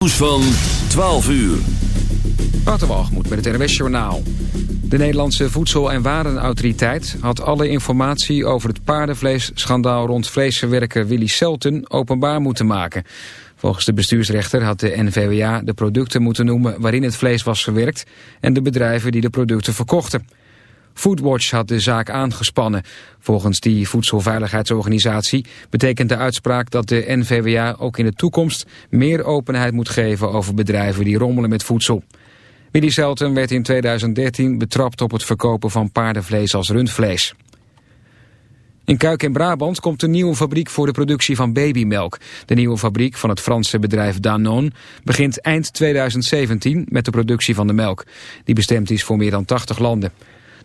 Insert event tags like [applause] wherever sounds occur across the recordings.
Nieuws van 12 uur. Waterwalgemoed met het NWS Journaal. De Nederlandse Voedsel- en Warenautoriteit had alle informatie over het paardenvleesschandaal rond vleesverwerker Willy Selten openbaar moeten maken. Volgens de bestuursrechter had de NVWA de producten moeten noemen waarin het vlees was verwerkt en de bedrijven die de producten verkochten. Foodwatch had de zaak aangespannen. Volgens die voedselveiligheidsorganisatie betekent de uitspraak dat de NVWA ook in de toekomst meer openheid moet geven over bedrijven die rommelen met voedsel. Willy Selten werd in 2013 betrapt op het verkopen van paardenvlees als rundvlees. In Kuik in Brabant komt een nieuwe fabriek voor de productie van babymelk. De nieuwe fabriek van het Franse bedrijf Danone begint eind 2017 met de productie van de melk. Die bestemd is voor meer dan 80 landen.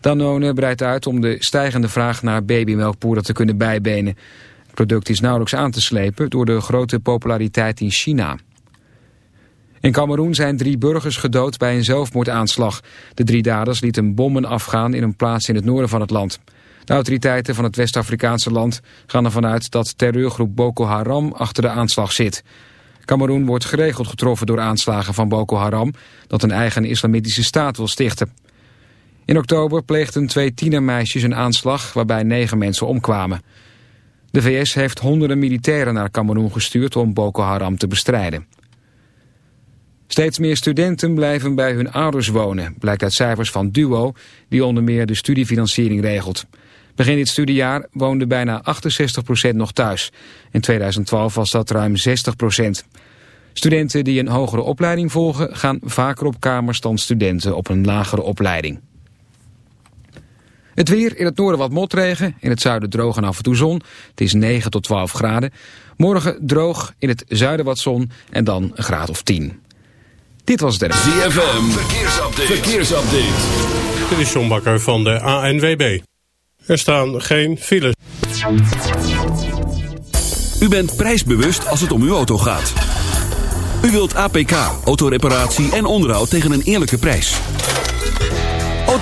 Danone breidt uit om de stijgende vraag naar babymelkpoeder te kunnen bijbenen. Het product is nauwelijks aan te slepen door de grote populariteit in China. In Cameroen zijn drie burgers gedood bij een zelfmoordaanslag. De drie daders lieten bommen afgaan in een plaats in het noorden van het land. De autoriteiten van het West-Afrikaanse land gaan ervan uit dat terreurgroep Boko Haram achter de aanslag zit. Cameroen wordt geregeld getroffen door aanslagen van Boko Haram... dat een eigen islamitische staat wil stichten. In oktober pleegden twee tienermeisjes een aanslag waarbij negen mensen omkwamen. De VS heeft honderden militairen naar Cameroen gestuurd om Boko Haram te bestrijden. Steeds meer studenten blijven bij hun ouders wonen, blijkt uit cijfers van DUO, die onder meer de studiefinanciering regelt. Begin dit studiejaar woonde bijna 68% nog thuis. In 2012 was dat ruim 60%. Studenten die een hogere opleiding volgen gaan vaker op kamers dan studenten op een lagere opleiding. Het weer, in het noorden wat motregen, in het zuiden droog en af en toe zon. Het is 9 tot 12 graden. Morgen droog, in het zuiden wat zon en dan een graad of 10. Dit was het ZFM, verkeersupdate. verkeersupdate. Dit is John Bakker van de ANWB. Er staan geen files. U bent prijsbewust als het om uw auto gaat. U wilt APK, autoreparatie en onderhoud tegen een eerlijke prijs.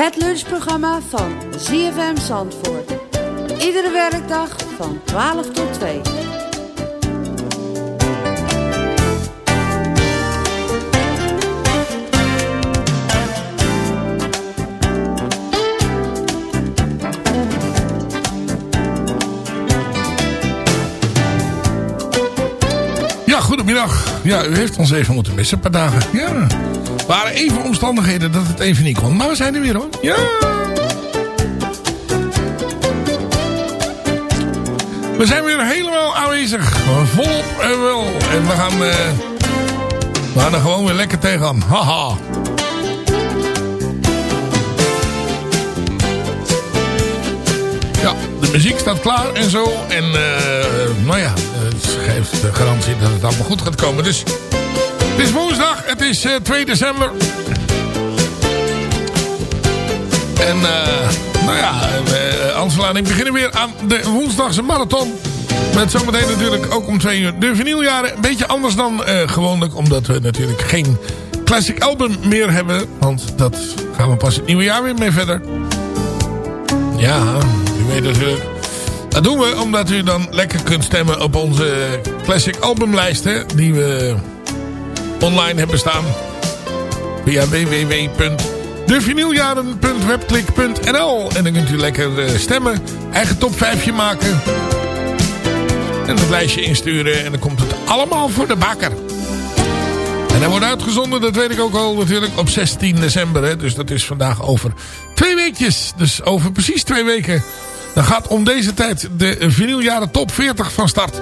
Het lunchprogramma van ZFM Zandvoort. Iedere werkdag van 12 tot 2. Ja, goedemiddag. Ja, u heeft ons even moeten missen, een paar dagen. Ja. Waren even omstandigheden dat het even niet kon. Maar we zijn er weer hoor. Ja. We zijn weer helemaal aanwezig. Volop en wel. En we gaan, eh, we gaan er gewoon weer lekker tegenaan. Haha. Ja, de muziek staat klaar en zo. En uh, nou ja, het geeft de garantie dat het allemaal goed gaat komen. Dus het is woensdag, het is uh, 2 december. En uh, nou ja, uh, Ansela en ik beginnen weer aan de woensdagse marathon. Met zometeen natuurlijk ook om twee uur de vinyljaren. Een beetje anders dan gewoonlijk, omdat we natuurlijk geen classic album meer hebben. Want dat gaan we pas het nieuwe jaar weer mee verder. Ja, u weet natuurlijk. Dat doen we omdat u dan lekker kunt stemmen op onze classic albumlijsten. Die we online hebben staan. Via www.devinyljaren.webklik.nl En dan kunt u lekker uh, stemmen. Eigen top 5 maken. En het lijstje insturen. En dan komt het allemaal voor de bakker. En hij wordt uitgezonden, dat weet ik ook al natuurlijk, op 16 december. Hè? Dus dat is vandaag over twee weekjes. Dus over precies twee weken. Dan gaat om deze tijd de vinyljaren top 40 van start.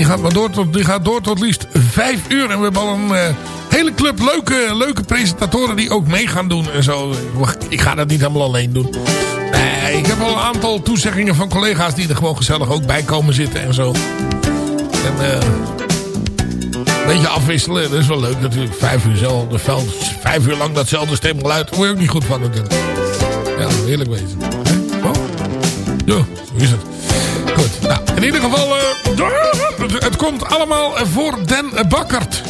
Die gaat, maar door tot, die gaat door tot liefst vijf uur. En we hebben al een uh, hele club leuke, leuke presentatoren die ook mee gaan doen. En zo. Ik ga dat niet helemaal alleen doen. Nee, ik heb al een aantal toezeggingen van collega's die er gewoon gezellig ook bij komen zitten en zo. En uh, een beetje afwisselen, dat is wel leuk natuurlijk. Vijf uur, zelf, vijf uur lang datzelfde stemgeluid, daar word je ook niet goed van natuurlijk. Ja, heerlijk wezen. Oh. Ja, is het. Goed, nou, in ieder geval, uh, het, komt allemaal voor Den Bakkert.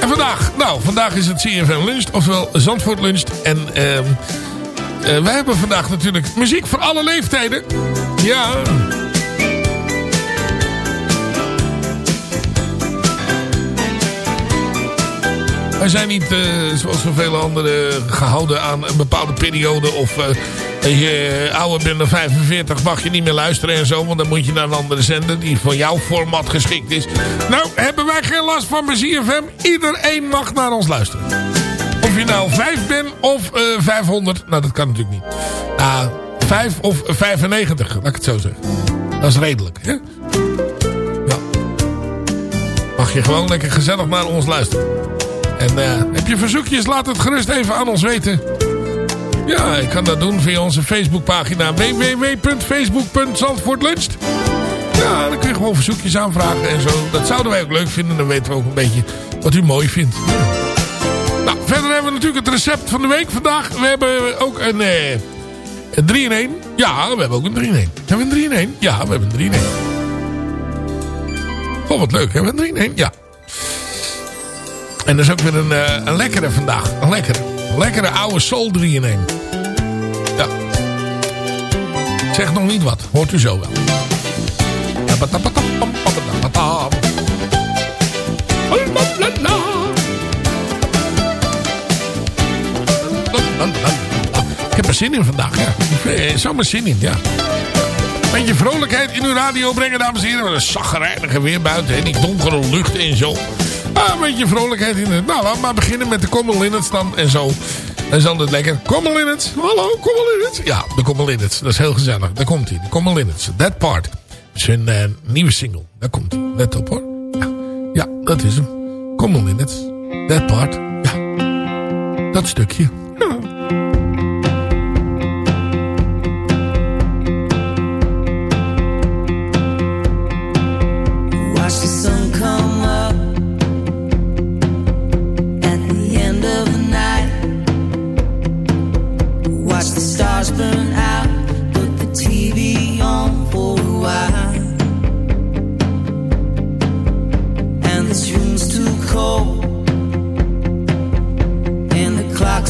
En vandaag, nou, vandaag is het CFM Lunch, oftewel Zandvoort Lunch. En uh, uh, wij hebben vandaag natuurlijk muziek voor alle leeftijden. Ja. Wij zijn niet, uh, zoals zoveel anderen, gehouden aan een bepaalde periode. Of uh, als je ouder bent dan 45 mag je niet meer luisteren en zo. Want dan moet je naar een andere zender die voor jouw format geschikt is. Nou, hebben wij geen last van bij ZFM. Iedereen mag naar ons luisteren. Of je nou 5 bent of uh, 500. Nou, dat kan natuurlijk niet. Uh, 5 of 95, laat ik het zo zeggen. Dat is redelijk, hè? Ja. Mag je gewoon lekker gezellig naar ons luisteren. En uh, heb je verzoekjes, laat het gerust even aan ons weten. Ja, ik kan dat doen via onze Facebookpagina www.facebook.zandvoortluncht. Ja, dan kun je gewoon verzoekjes aanvragen en zo. Dat zouden wij ook leuk vinden. Dan weten we ook een beetje wat u mooi vindt. Nou, verder hebben we natuurlijk het recept van de week vandaag. We hebben ook een, eh, een 3 in 1. Ja, we hebben ook een 3 in 1. Hebben we een 3 in 1? Ja, we hebben een 3 in 1. Oh, wat leuk. Hebben we een 3 in 1? Ja. En dat is ook weer een, uh, een lekkere vandaag. Een lekkere. Een lekkere oude soul 3 in 1. Ja. Zeg nog niet wat. Hoort u zo wel. Ik heb er zin in vandaag, ja. Zomaar zin in, ja. Beetje vrolijkheid in uw radio brengen, dames en heren. Een zaggerijnige weer buiten. Hè. Die donkere lucht en zo. Ah, een beetje vrolijkheid in het. Nou, laten we maar beginnen met de Common Linnets dan en zo. En dan het lekker. Common Linnets. Hallo, Common Linnets. Ja, de Common Linnets. Dat is heel gezellig. Daar komt hij. De Common Linnets. That Part. Dat is hun uh, nieuwe single. Daar komt hij. Let op hoor. Ja, ja dat is hem. Common Linnets. That Part. Ja. Dat stukje.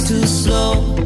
Too slow.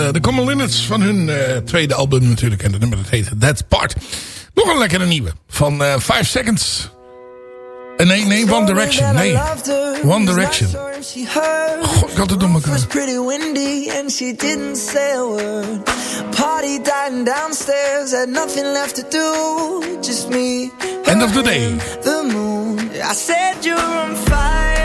Eh, de uh, Common Linnets van hun uh, tweede album natuurlijk. En dat nummer dat heet That Part. Nog een lekkere nieuwe van eh, 5 Seconds. En nee, nee, One Direction. Nee, One Direction. God, ik had het elkaar. was pretty windy and she didn't say a word. Party dying downstairs, had nothing left to do. Just me, End of the day. The moon. I said you're on fire.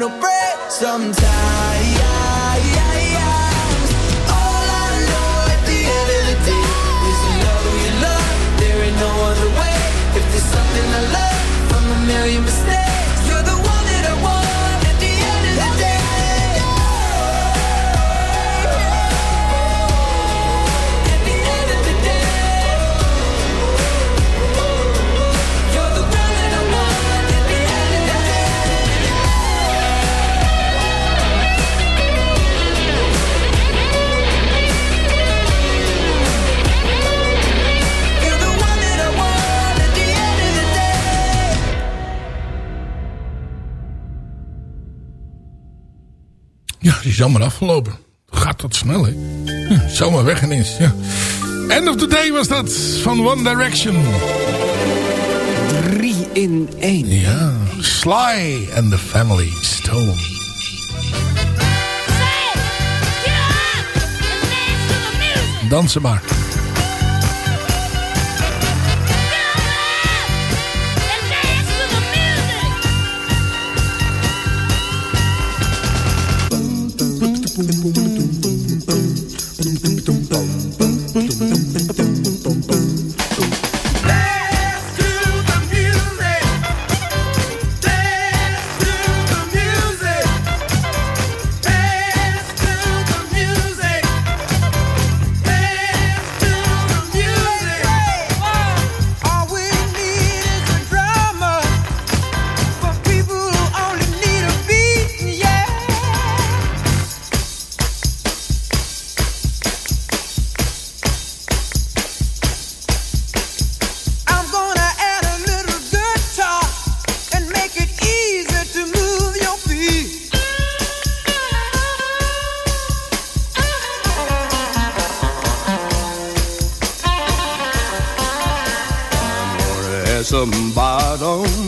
gonna break sometime. die is jammer afgelopen. Gaat dat snel, hè? Ja, zomaar weg ineens, ja. End of the day was dat van One Direction. 3 in 1. Ja, Sly and the Family Stone. Dansen maar. the bottom.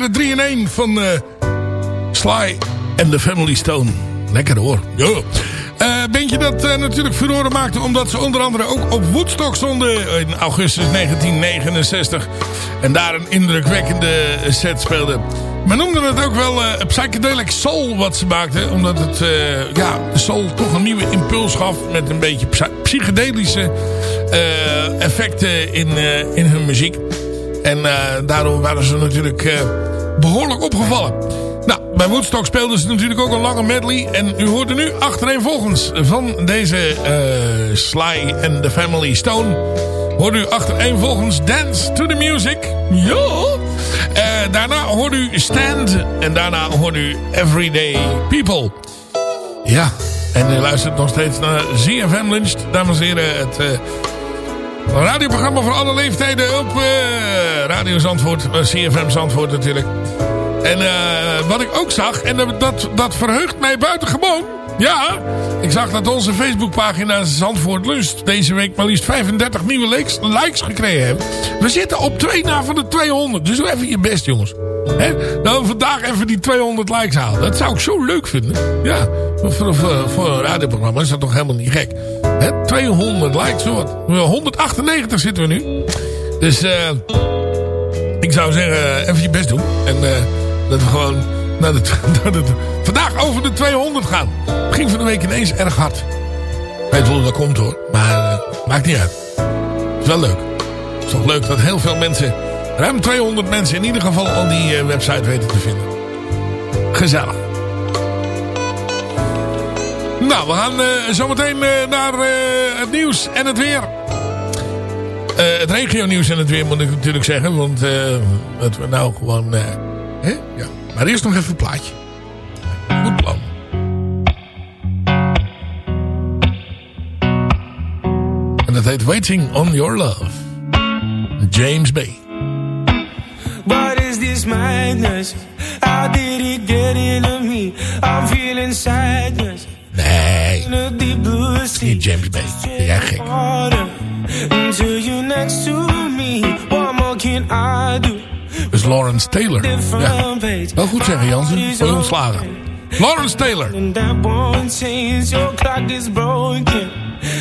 Lekkere 3 in 1 van eh, Sly en The Family Stone. Lekker hoor. Ja. Bandje dat eh, natuurlijk furoren maakte omdat ze onder andere ook op Woodstock stonden in augustus 1969. En daar een indrukwekkende set speelden. Men noemde het ook wel eh, psychedelic soul wat ze maakten. Omdat het eh, ja, de soul toch een nieuwe impuls gaf met een beetje psy- psychedelische effecten in, in hun muziek. En daardoor waren ze natuurlijk behoorlijk opgevallen. Nou, bij Woodstock speelden ze natuurlijk ook een lange medley. En u hoort er nu achtereenvolgens van deze eh, Sly and the Family Stone. Hoort u achtereenvolgens Dance to the Music. Ja. Eh, daarna hoort u Stand. En daarna hoort u Everyday People. Ja. En u luistert nog steeds naar ZFM Lunch. Dames en heren, het... eh, radioprogramma voor alle leeftijden op eh, Radio Zandvoort. eh, CFM Zandvoort natuurlijk. En eh, wat ik ook zag, en dat, dat, verheugt mij buitengewoon. Ja, ik zag dat onze Facebookpagina Zandvoort Lust deze week maar liefst 35 nieuwe likes, likes gekregen hebben. We zitten op twee na van de 200. Dus doe even je best jongens. Hè? Dat we vandaag even die 200 likes halen. Dat zou ik zo leuk vinden. Ja, voor, voor, voor een radioprogramma is dat toch helemaal niet gek. Hè? 200 likes, zo wat. 198 zitten we nu. Dus eh ik zou zeggen, even je best doen. En eh, dat we gewoon naar de, [laughs] naar de, vandaag over de 200 gaan. Ging van de week ineens erg hard. Ik weet wel hoe dat komt hoor. Maar eh, maakt niet uit. Is wel leuk. Is toch leuk dat heel veel mensen, ruim 200 mensen in ieder geval al die eh, website weten te vinden. Gezellig. Nou, we gaan eh, zometeen eh, naar eh, het nieuws en het weer. Het regionieuws en het weer moet ik natuurlijk zeggen. Want dat we nou gewoon... hè? Ja. Maar eerst nog even een plaatje. Goed plan. En dat heet Waiting on Your Love. James Bay. What is this madness? How did it get into me? I'm feeling sadness. Niet James Bay. Ben jij gek. Until you're next to me. What more can I do? Dat is Lawrence Taylor. Ja. Wel goed zeggen Jansen. Voor je ontslagen. Lawrence Taylor.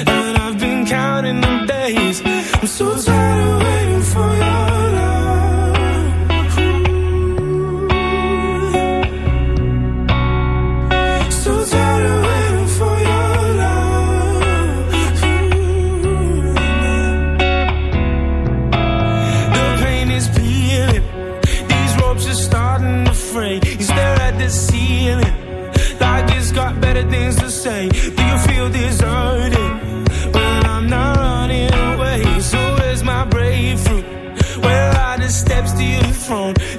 And I've been counting the days. I'm so tired to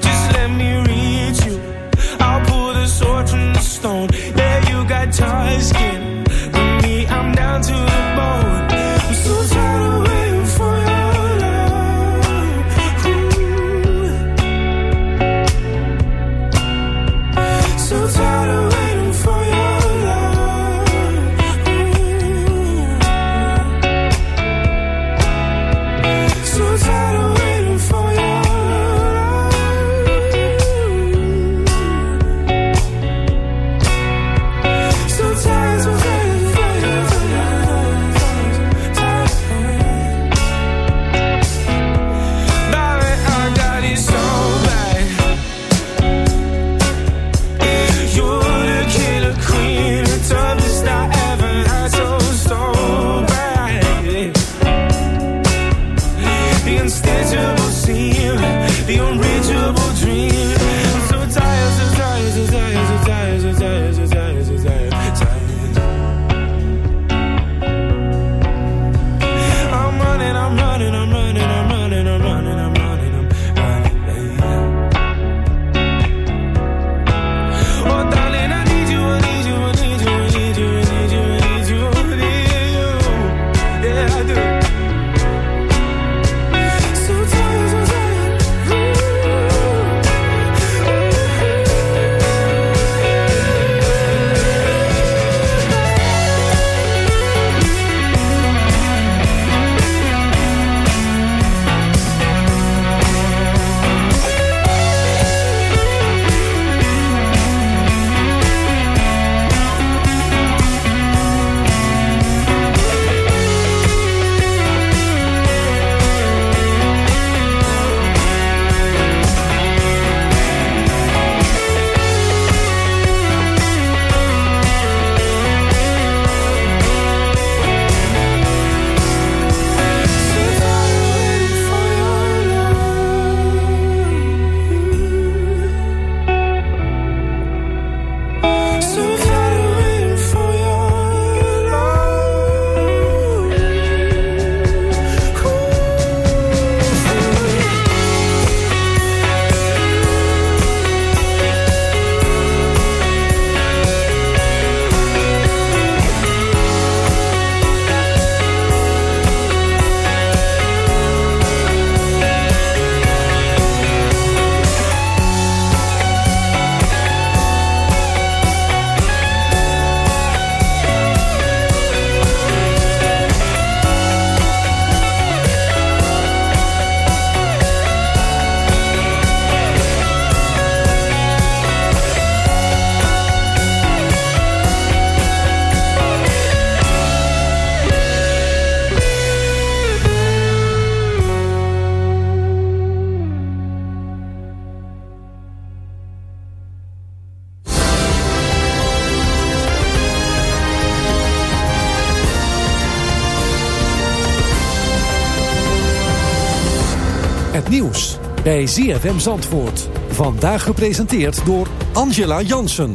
bij ZFM Zandvoort. Vandaag gepresenteerd door Angela Jansen.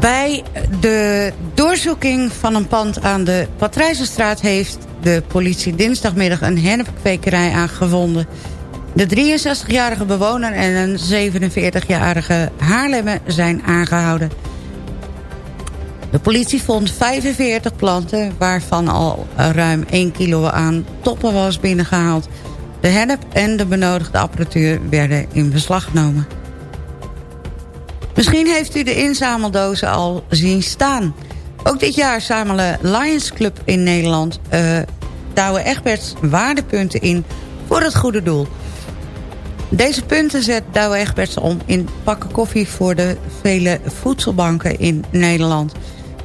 Bij de doorzoeking van een pand aan de Patrijzenstraat... heeft de politie dinsdagmiddag een hennepkwekerij aangevonden. De 63-jarige bewoner en een 47-jarige Haarlemmer zijn aangehouden. De politie vond 45 planten... waarvan al ruim 1 kilo aan toppen was binnengehaald. De hennep en de benodigde apparatuur werden in beslag genomen. Misschien heeft u de inzameldozen al zien staan. Ook dit jaar zamelen Lions Club in Nederland... Uh, Douwe Egberts waardepunten in voor het goede doel. Deze punten zet Douwe Egberts om in pakken koffie... voor de vele voedselbanken in Nederland.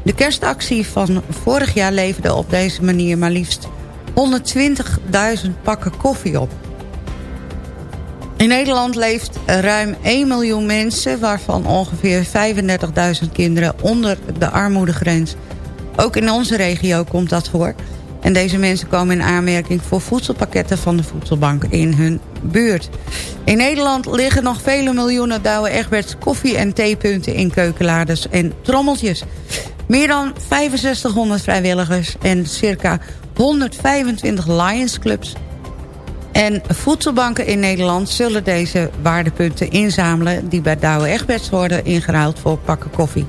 De kerstactie van vorig jaar leverde op deze manier maar liefst 120.000 pakken koffie op. In Nederland leeft ruim 1 miljoen mensen... waarvan ongeveer 35.000 kinderen onder de armoedegrens. Ook in onze regio komt dat voor. En deze mensen komen in aanmerking voor voedselpakketten... van de voedselbank in hun buurt. In Nederland liggen nog vele miljoenen Douwe Egberts koffie- en theepunten... in keukenladers en trommeltjes. Meer dan 6500 vrijwilligers en circa 125 Lions Clubs en voedselbanken in Nederland zullen deze waardepunten inzamelen... die bij Douwe Egberts worden ingeruild voor pakken koffie.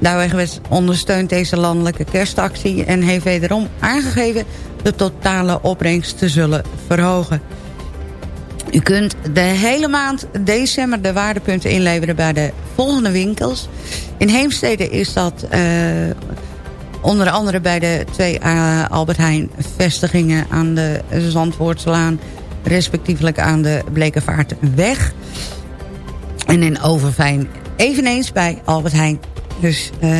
Egberts ondersteunt deze landelijke kerstactie... en heeft wederom aangegeven de totale opbrengst te zullen verhogen. U kunt de hele maand december de waardepunten inleveren bij de volgende winkels. In Heemstede is dat uh, onder andere bij de twee uh, Albert Heijn vestigingen aan de Zandvoortslaan respectievelijk aan de Blekenvaartweg. En in Overveen eveneens bij Albert Heijn. Dus uh,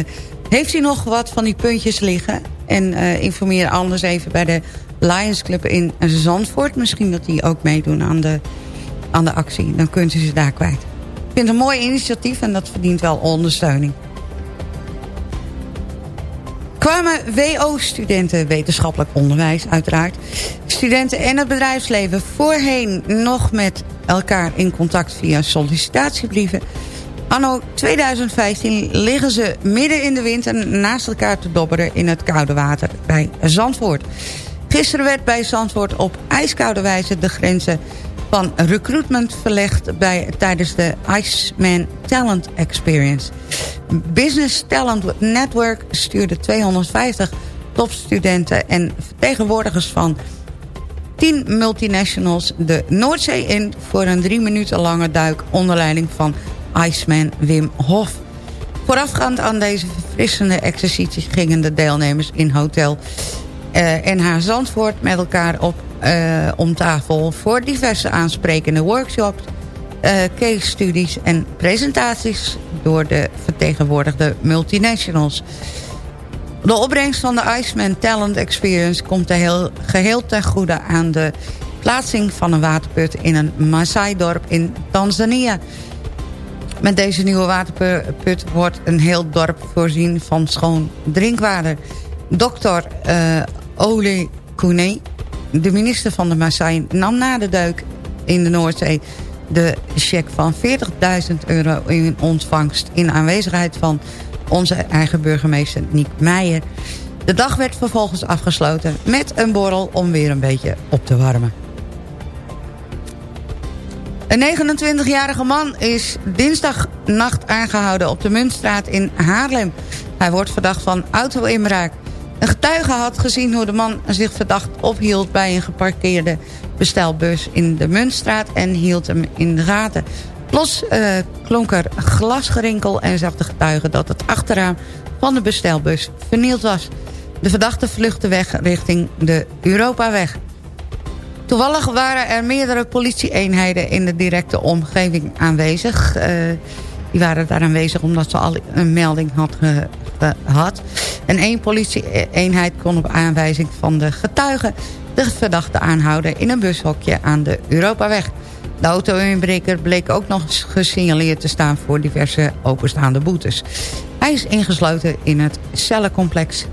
heeft u nog wat van die puntjes liggen? En uh, informeer anders even bij de Lions Club in Zandvoort. Misschien dat die ook meedoen aan de, aan de actie. Dan kunt u ze daar kwijt. Ik vind het een mooi initiatief en dat verdient wel ondersteuning kwamen WO-studenten, wetenschappelijk onderwijs uiteraard... studenten en het bedrijfsleven voorheen nog met elkaar in contact via sollicitatiebrieven. Anno 2015 liggen ze midden in de winter naast elkaar te dobberen in het koude water bij Zandvoort. Gisteren werd bij Zandvoort op ijskoude wijze de grenzen van recruitment verlegd bij, tijdens de Iceman Talent Experience. Business Talent Network stuurde 250 topstudenten en vertegenwoordigers van 10 multinationals de Noordzee in... voor een drie minuten lange duik onder leiding van Iceman Wim Hof. Voorafgaand aan deze verfrissende exercities gingen de deelnemers in hotel uh, NH Zandvoort met elkaar op uh, om tafel voor diverse aansprekende workshops, uh, case studies en presentaties door de vertegenwoordigde multinationals. De opbrengst van de Iceman Talent Experience komt heel, geheel ten goede aan de plaatsing van een waterput in een Maasai-dorp in Tanzania. Met deze nieuwe waterput wordt een heel dorp voorzien van schoon drinkwater. Dr. Uh, Ole Kune, de minister van de Maasai, nam na de duik in de Noordzee de cheque van 40.000 euro in ontvangst... in aanwezigheid van onze eigen burgemeester Niek Meijer. De dag werd vervolgens afgesloten met een borrel om weer een beetje op te warmen. Een 29-jarige man is dinsdagnacht aangehouden op de Muntstraat in Haarlem. Hij wordt verdacht van auto-inbraak. Een getuige had gezien hoe de man zich verdacht ophield... bij een geparkeerde bestelbus in de Muntstraat en hield hem in de gaten. Plots uh, klonk er glasgerinkel en zag de getuige dat het achterraam van de bestelbus vernield was. De verdachte vluchtte weg richting de Europaweg. Toevallig waren er meerdere politieeenheden in de directe omgeving aanwezig. Uh, die waren daar aanwezig omdat ze al een melding had gehad. En één politieeenheid kon op aanwijzing van de getuigen... de verdachte aanhouden in een bushokje aan de Europaweg. De auto-inbreker bleek ook nog gesignaleerd te staan... voor diverse openstaande boetes. Hij is ingesloten in het cellencomplex.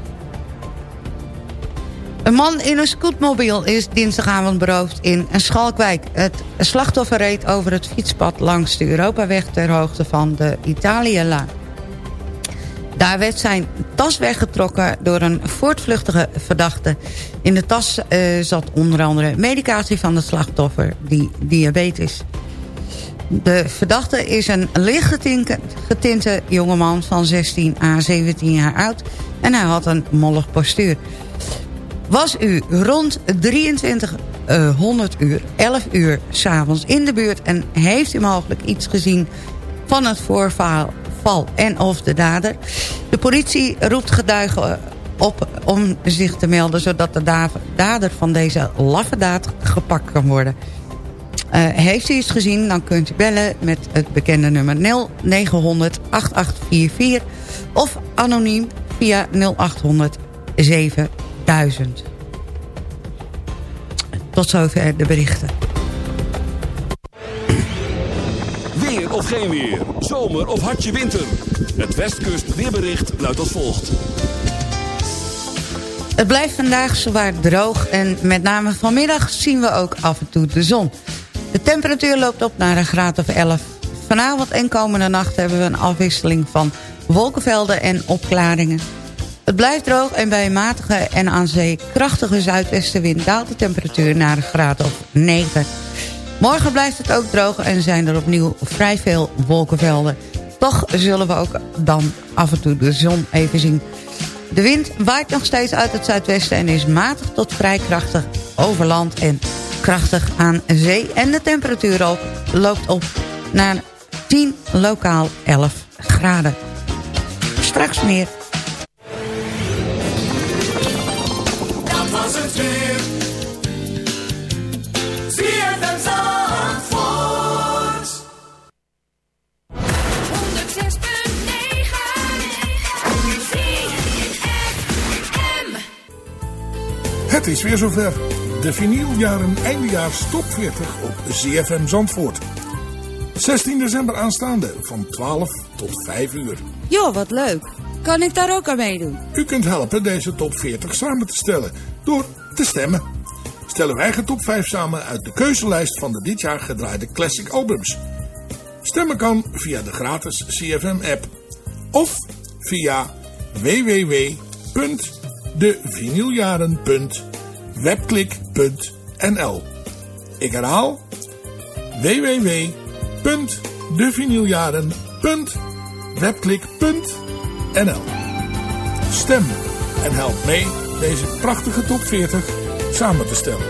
Een man in een scootmobiel is dinsdagavond beroofd in Schalkwijk. Het slachtoffer reed over het fietspad langs de Europaweg... ter hoogte van de Italiëlaan. Daar werd zijn tas weggetrokken door een voortvluchtige verdachte. In de tas uh, zat onder andere medicatie van de slachtoffer, die diabetes. De verdachte is een lichtgetinte getinte jongeman van 16 à 17 jaar oud... en hij had een mollig postuur. Was u rond 2300 uur, 11 uur s'avonds in de buurt... en heeft u mogelijk iets gezien van het voorval en of de dader. De politie roept getuigen op om zich te melden... zodat de dader van deze laffe daad gepakt kan worden. Uh, heeft u iets gezien, dan kunt u bellen met het bekende nummer 0900 8844... of anoniem via 0800 7000. Tot zover de berichten. Weer of geen weer. Zomer of hartje winter. Het Westkust weerbericht luidt als volgt. Het blijft vandaag zwaar droog en met name vanmiddag zien we ook af en toe de zon. De temperatuur loopt op naar een graad of 11. Vanavond en komende nacht hebben we een afwisseling van wolkenvelden en opklaringen. Het blijft droog en bij een matige en aan zee krachtige zuidwestenwind daalt de temperatuur naar een graad of 9. Morgen blijft het ook droog en zijn er opnieuw vrij veel wolkenvelden. Toch zullen we ook dan af en toe de zon even zien. De wind waait nog steeds uit het zuidwesten en is matig tot vrij krachtig over land en krachtig aan zee. En de temperatuur op, loopt op naar 10 lokaal 11 graden. Straks meer. Weer. ZFM Zandvoort. 106.9 Het is weer zover. De vinyljaren eindejaars top 40 op ZFM Zandvoort. 16 december aanstaande van 12 tot 5 uur. Joh, wat leuk. Kan ik daar ook aan meedoen? U kunt helpen deze top 40 samen te stellen door te stemmen. Stel uw eigen top 5 samen uit de keuzelijst van de dit jaar gedraaide classic albums. Stemmen kan via de gratis CFM app of via www.devinyljaren.webklik.nl Ik herhaal www.devinyljaren.webklik.nl Stem en help mee deze prachtige top 40 samen te stellen.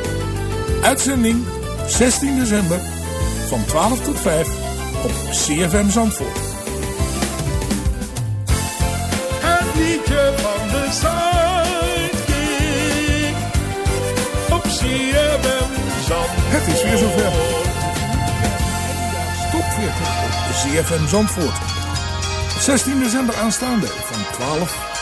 Uitzending 16 december van 12 tot 5 op CFM Zandvoort. Het liedje van de Sidekick. Op CFM Zandvoort. Het is weer zover. Top 40 op CFM Zandvoort. 16 december aanstaande van 12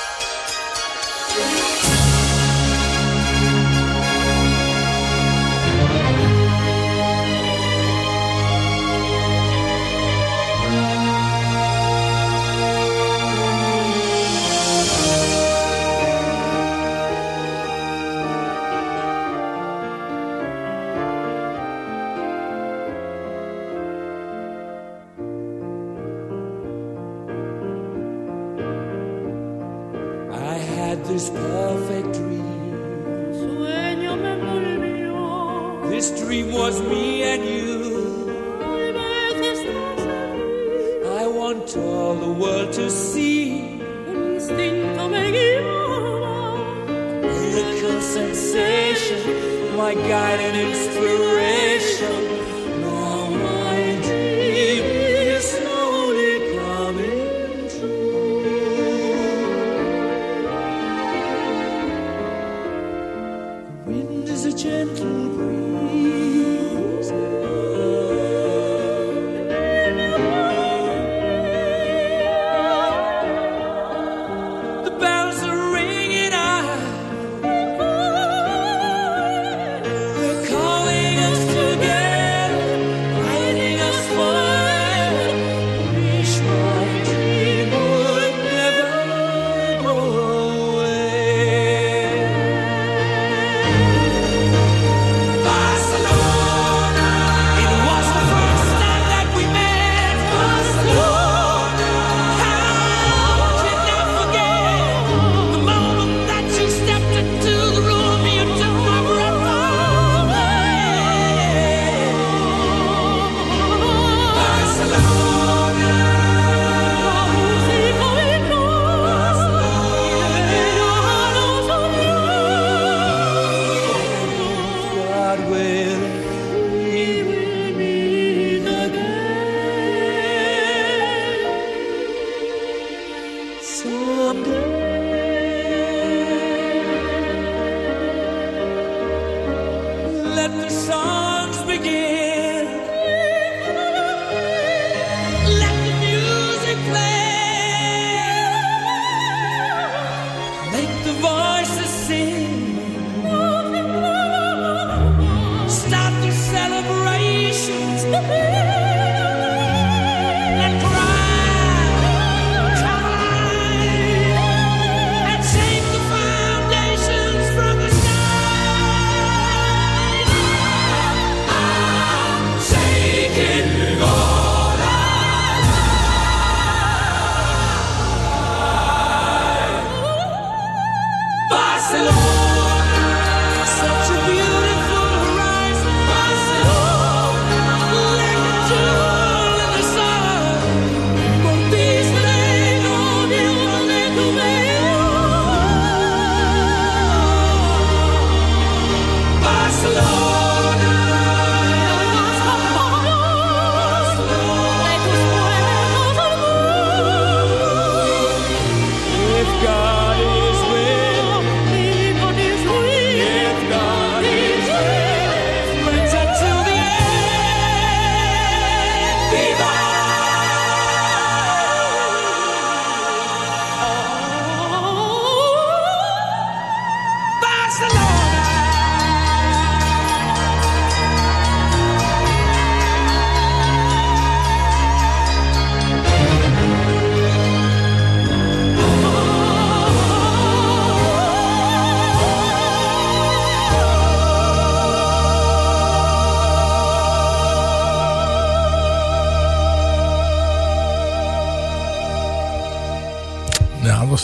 Barcelona,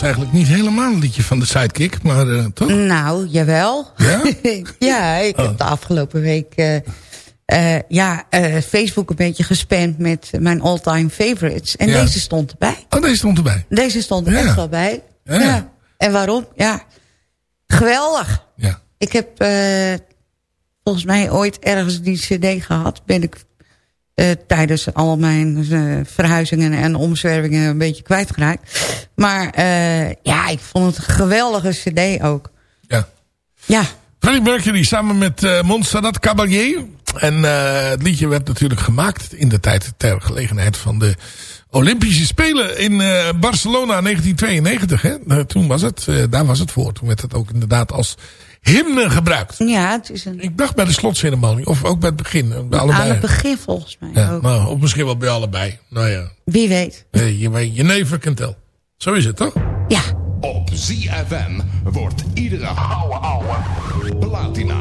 was eigenlijk niet helemaal een liedje van de Sidekick, maar eh, toch? Nou, jawel. Ja? [laughs] ja, ik heb de afgelopen week eh, eh, ja, Facebook een beetje gespamd met mijn all-time favorites. En Ja. deze stond erbij. Oh, deze stond erbij. Deze stond er Ja. echt wel bij. Ja. Ja. En waarom? Ja, geweldig. Ja. Ik heb volgens mij ooit ergens die cd gehad. Ben ik eh, tijdens al mijn eh, verhuizingen en omzwervingen een beetje kwijtgeraakt. Maar eh, ja, ik vond het een geweldige cd ook. Ja. Ja. Freddie Mercury samen met Montserrat Caballé. En het liedje werd natuurlijk gemaakt in de tijd ter gelegenheid van de Olympische Spelen in Barcelona 1992. Hè? Toen was het, daar was het voor. Toen werd het ook inderdaad als hymne gebruikt. Ja, het is een... Ik dacht bij de slotceremonie, of ook bij het begin. eh, Bij allebei. Aan het begin volgens mij Ja, ook. nou, of misschien wel bij allebei. Nou ja, Wie weet. eh, je, weet- je never can tell. Zo is het toch? Ja. Op ZFM wordt iedere ouwe ouwe platina.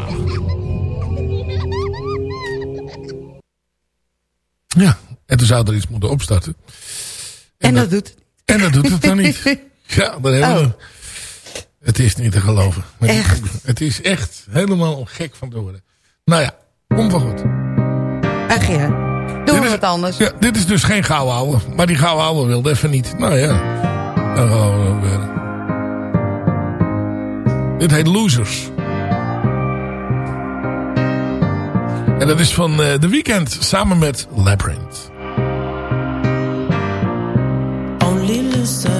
Ja, en toen zou er iets moeten opstarten. En, dat doet En dat doet het dan niet. [laughs] Ja, dan hebben we... Oh. Het is niet te geloven. Maar Echt? Het is echt helemaal gek van te worden. Nou ja, komt wel goed. Ach ja, doen we wat anders. Ja, dit is dus geen gouden ouwe. Maar die gouden ouwe wilde even niet. Nou ja, dan gaan we weer. Dit heet Losers. En dat is van eh The Weeknd samen met Labyrinth. Only losers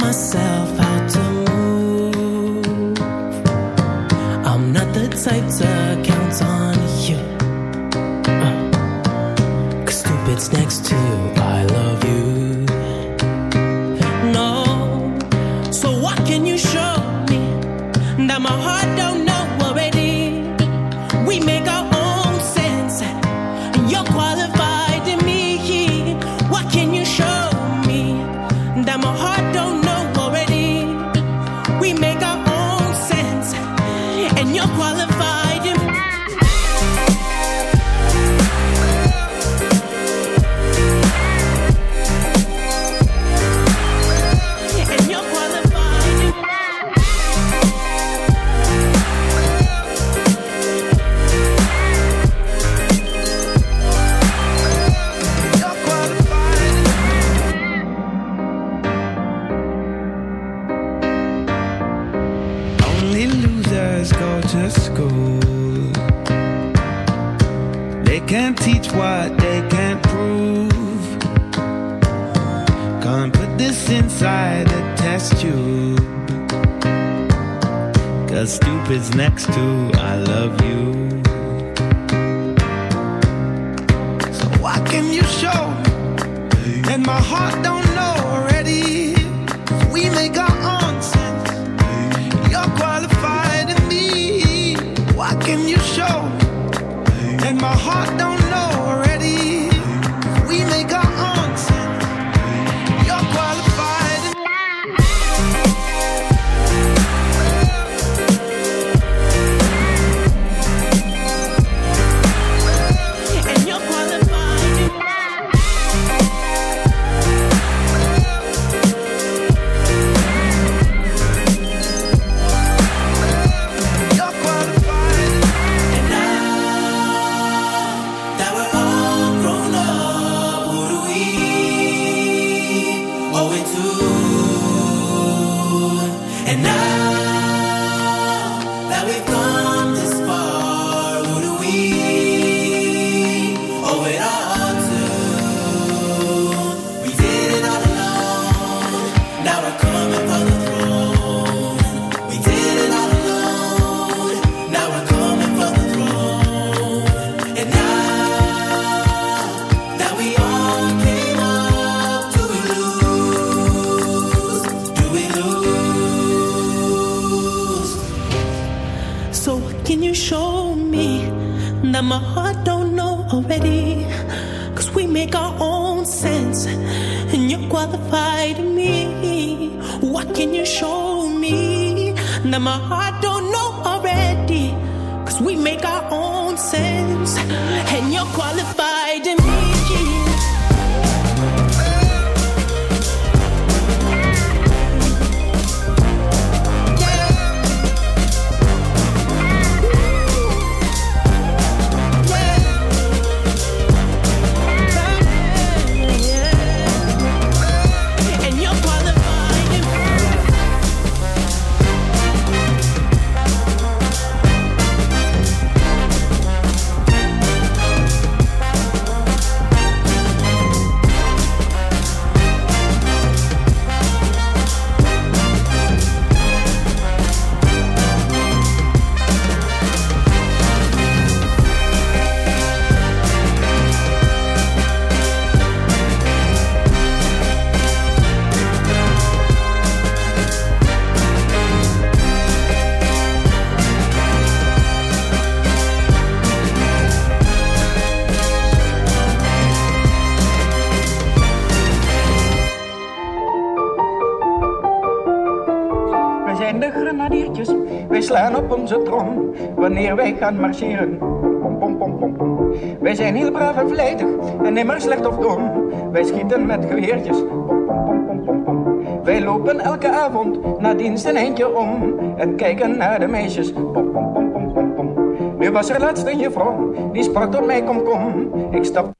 myself how to move. I'm not the type to count on you. Uh, Cause stupid's next to I my heart don't know already? Cause we make our own sense and you're qualified to me. What can you show me that my heart don't know already? Cause we make our own sense and you're qualified wanneer wij gaan marcheren. Pom, pom, pom. Wij zijn heel braaf en vlijtig en nimmer slecht of dom. Wij schieten met geweertjes. Pom, pom, pom, pom. Wij lopen elke avond na dienst een eindje om en kijken naar de meisjes. Pom, pom, pom, pom, pom. Nu was er laatst een juffrouw, die sprak tot mij, kom, kom. Ik stap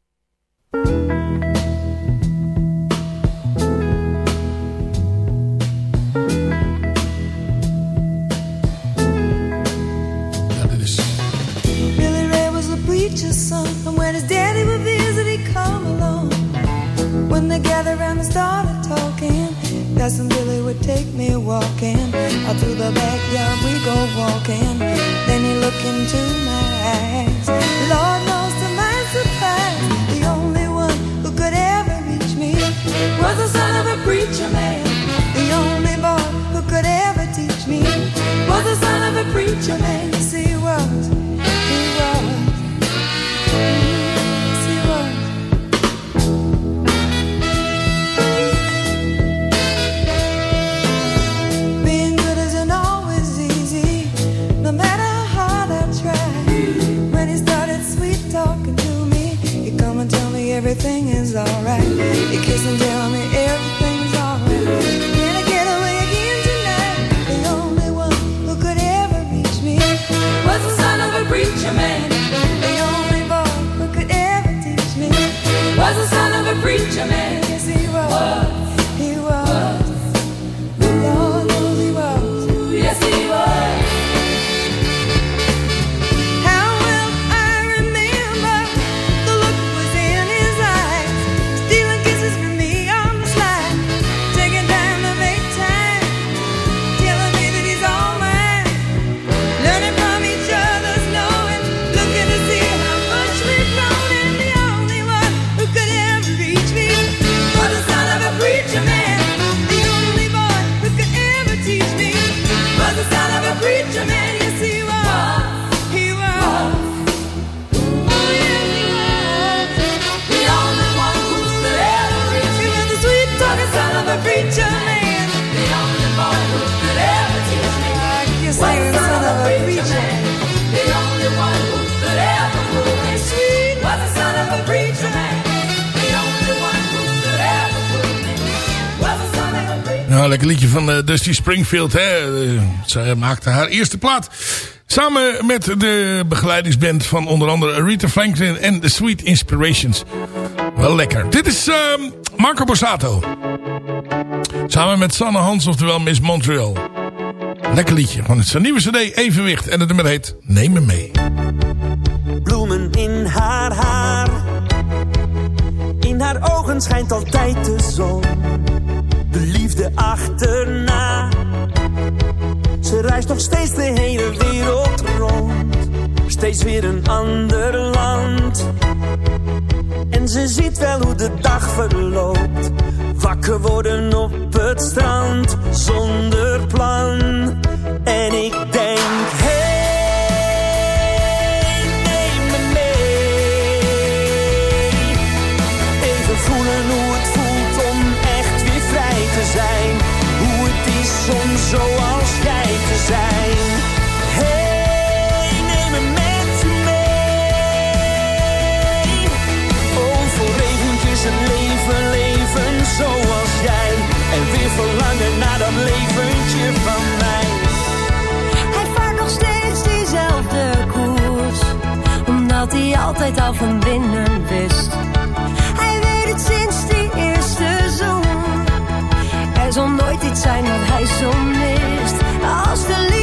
me walking. Out through the backyard we go walking. Then he looked into my eyes. Lord knows to my surprise, the only one who could ever reach me was the son of a preacher man. The only boy who could ever teach me was the son of a preacher man. Alright. He lekker liedje van eh, Dusty Springfield. Hè? Eh, zij maakte haar eerste plaat. Samen met de begeleidingsband van onder andere Rita Franklin en The Sweet Inspirations. Wel lekker. Dit is ehm, Marco Borsato. Samen met Sanne Hans, oftewel Miss Montreal. Lekker liedje van zijn nieuwe cd Evenwicht. En het nummer heet Neem me mee. bloemen in haar haar. In haar ogen schijnt altijd de zon, liefde achterna. Ze reist nog steeds de hele wereld rond, steeds weer een ander land. En ze ziet wel hoe de dag verloopt, wakker worden op het strand, zonder plan. En ik denk, zoals jij te zijn. Hey, neem me met mee. Oh, voor eventjes een leven leven zoals jij. En weer verlangen naar dat leventje van mij. Hij vaart nog steeds diezelfde koers, omdat hij altijd al van binnen wist. Zal nooit iets zijn wat hij zo mist, als de liefde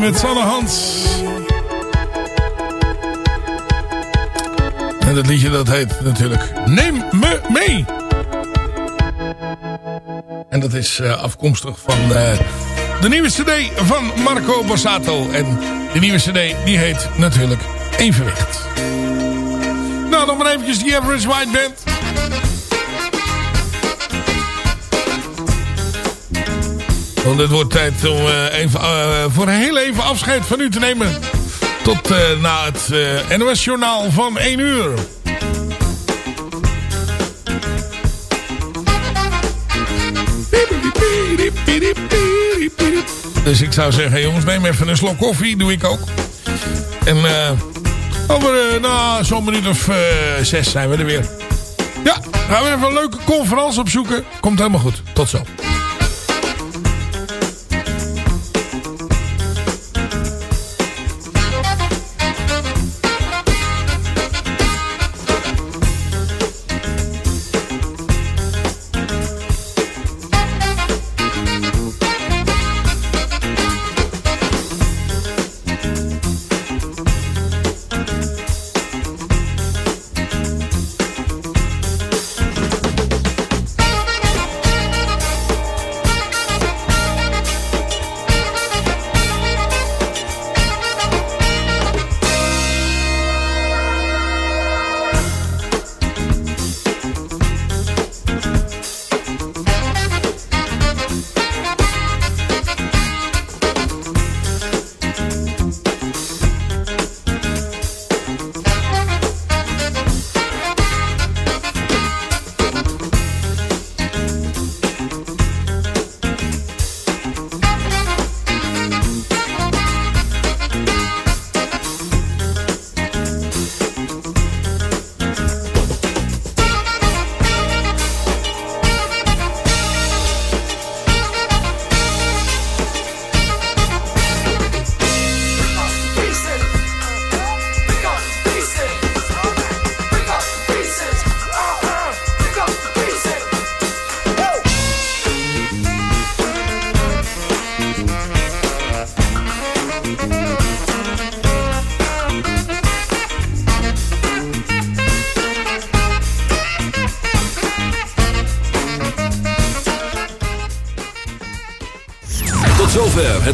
Met Sanne Hans. En dat liedje dat heet natuurlijk Neem me mee. En dat is eh, afkomstig van eh, de nieuwe cd van Marco Borsato. En de nieuwe cd die heet natuurlijk Evenwicht. Nou, nog maar eventjes die Average White Band. Want het wordt tijd om eh, even, eh, voor heel even afscheid van u te nemen. Tot eh, na het NOS Journaal van 1 uur. Dus ik zou zeggen, jongens, neem even een slok koffie. Doe ik ook. En eh over eh, nou, zo'n minuut of eh, zes zijn we er weer. Ja, gaan we even een leuke conferentie opzoeken. Komt helemaal goed. Tot zo.